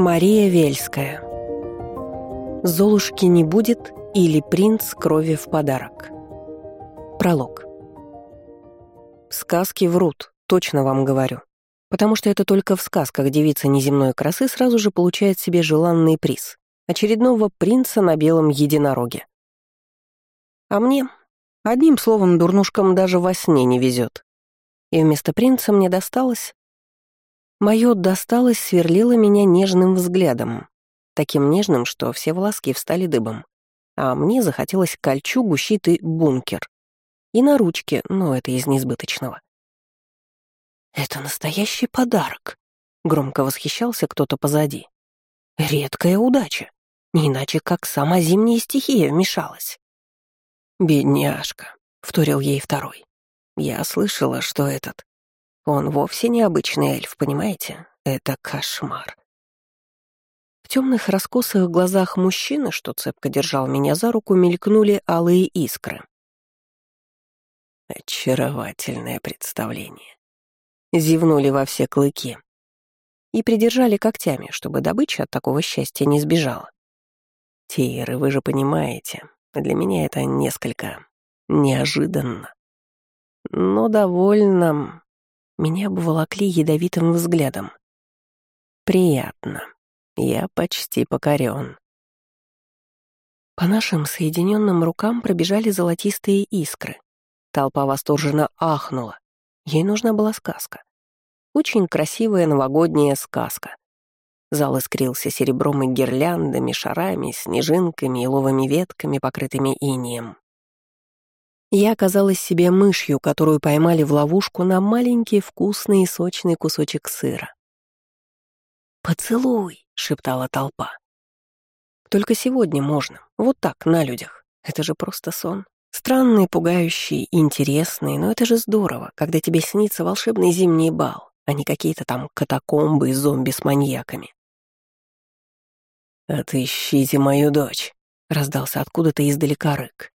Мария Вельская «Золушки не будет» или «Принц крови в подарок». Пролог. Сказки врут, точно вам говорю. Потому что это только в сказках девица неземной красы сразу же получает себе желанный приз — очередного принца на белом единороге. А мне, одним словом, дурнушкам даже во сне не везет. И вместо принца мне досталось Мое досталось сверлило меня нежным взглядом, таким нежным, что все волоски встали дыбом. А мне захотелось кольчугу, щит и бункер. И на ручке, но это из несбыточного. «Это настоящий подарок», — громко восхищался кто-то позади. «Редкая удача, не иначе как сама зимняя стихия вмешалась». «Бедняжка», — вторил ей второй. «Я слышала, что этот он вовсе не обычный эльф, понимаете? Это кошмар. В темных раскосых глазах мужчины, что цепко держал меня за руку, мелькнули алые искры. Очаровательное представление. Зевнули во все клыки и придержали когтями, чтобы добыча от такого счастья не сбежала. Тейры, вы же понимаете, для меня это несколько неожиданно, но довольно меня обволокли ядовитым взглядом. Приятно. Я почти покорен. По нашим соединенным рукам пробежали золотистые искры. Толпа восторженно ахнула. Ей нужна была сказка. Очень красивая новогодняя сказка. Зал искрился серебром и гирляндами, шарами, снежинками и ловыми ветками, покрытыми инием. Я оказалась себе мышью, которую поймали в ловушку на маленький вкусный и сочный кусочек сыра. «Поцелуй!» — шептала толпа. «Только сегодня можно, вот так, на людях. Это же просто сон. Странный, пугающий, интересный, но это же здорово, когда тебе снится волшебный зимний бал, а не какие-то там катакомбы и зомби с маньяками». «Отыщите мою дочь!» — раздался откуда-то издалека рык.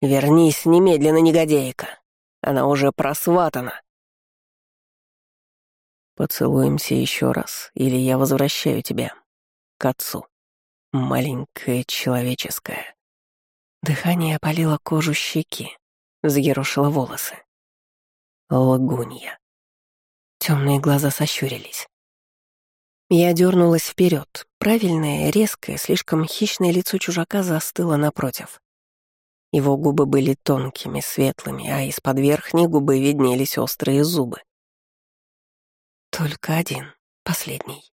«Вернись немедленно, негодейка! Она уже просватана!» «Поцелуемся еще раз, или я возвращаю тебя к отцу, маленькая человеческая». Дыхание опалило кожу щеки, взъерошило волосы. Лагунья. Темные глаза сощурились. Я дернулась вперед. Правильное, резкое, слишком хищное лицо чужака застыло напротив. Его губы были тонкими, светлыми, а из-под верхней губы виднелись острые зубы. Только один, последний.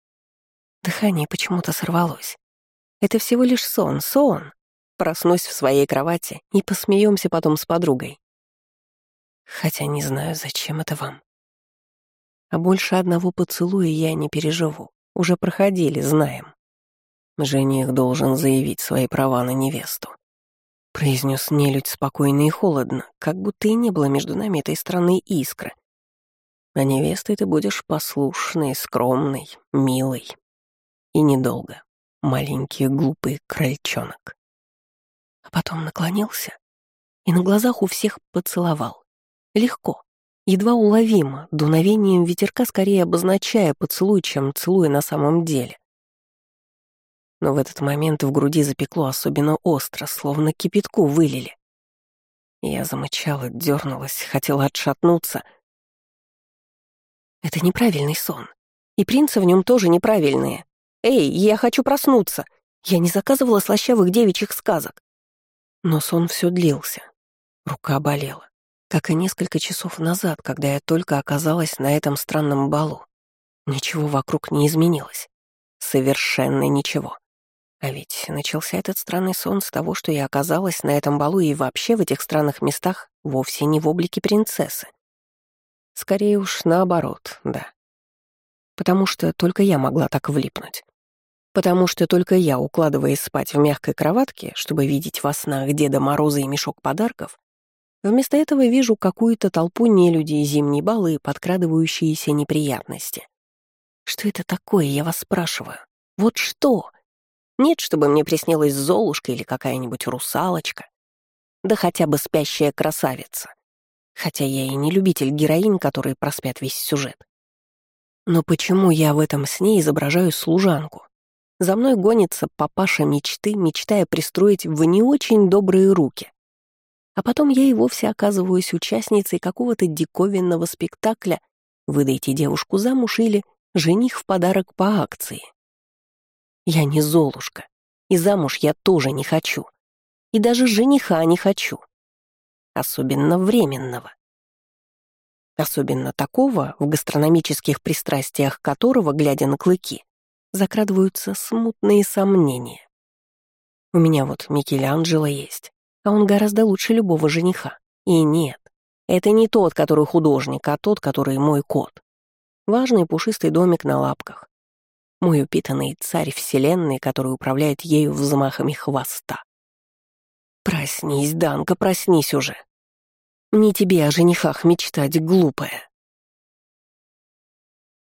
Дыхание почему-то сорвалось. Это всего лишь сон, сон. Проснусь в своей кровати и посмеемся потом с подругой. Хотя не знаю, зачем это вам. А больше одного поцелуя я не переживу. Уже проходили, знаем. Жених должен заявить свои права на невесту произнес нелюдь спокойно и холодно, как будто и не было между нами этой странной искры. А невестой ты будешь послушной, скромной, милой. И недолго. Маленький глупый крольчонок. Потом наклонился и на глазах у всех поцеловал. Легко, едва уловимо, дуновением ветерка скорее обозначая поцелуй, чем целуя на самом деле но в этот момент в груди запекло особенно остро, словно кипятку вылили. Я замычала, дернулась, хотела отшатнуться. Это неправильный сон. И принцы в нем тоже неправильные. Эй, я хочу проснуться. Я не заказывала слащавых девичьих сказок. Но сон все длился. Рука болела. Как и несколько часов назад, когда я только оказалась на этом странном балу. Ничего вокруг не изменилось. Совершенно ничего. А ведь начался этот странный сон с того, что я оказалась на этом балу и вообще в этих странных местах вовсе не в облике принцессы. Скорее уж наоборот, да. Потому что только я могла так влипнуть. Потому что только я, укладываясь спать в мягкой кроватке, чтобы видеть во снах Деда Мороза и мешок подарков, вместо этого вижу какую-то толпу нелюдей, зимние балы и подкрадывающиеся неприятности. Что это такое, я вас спрашиваю? Вот что? Нет, чтобы мне приснилась Золушка или какая-нибудь русалочка. Да хотя бы спящая красавица. Хотя я и не любитель героинь, которые проспят весь сюжет. Но почему я в этом сне изображаю служанку? За мной гонится папаша мечты, мечтая пристроить в не очень добрые руки. А потом я и вовсе оказываюсь участницей какого-то диковинного спектакля «Выдайте девушку замуж» или «Жених в подарок по акции». Я не Золушка, и замуж я тоже не хочу. И даже жениха не хочу. Особенно временного. Особенно такого, в гастрономических пристрастиях которого, глядя на клыки, закрадываются смутные сомнения. У меня вот Микеланджело есть, а он гораздо лучше любого жениха. И нет, это не тот, который художник, а тот, который мой кот. Важный пушистый домик на лапках. Мой упитанный царь вселенной, который управляет ею взмахами хвоста. Проснись, Данка, проснись уже. Не тебе о женихах мечтать, глупая.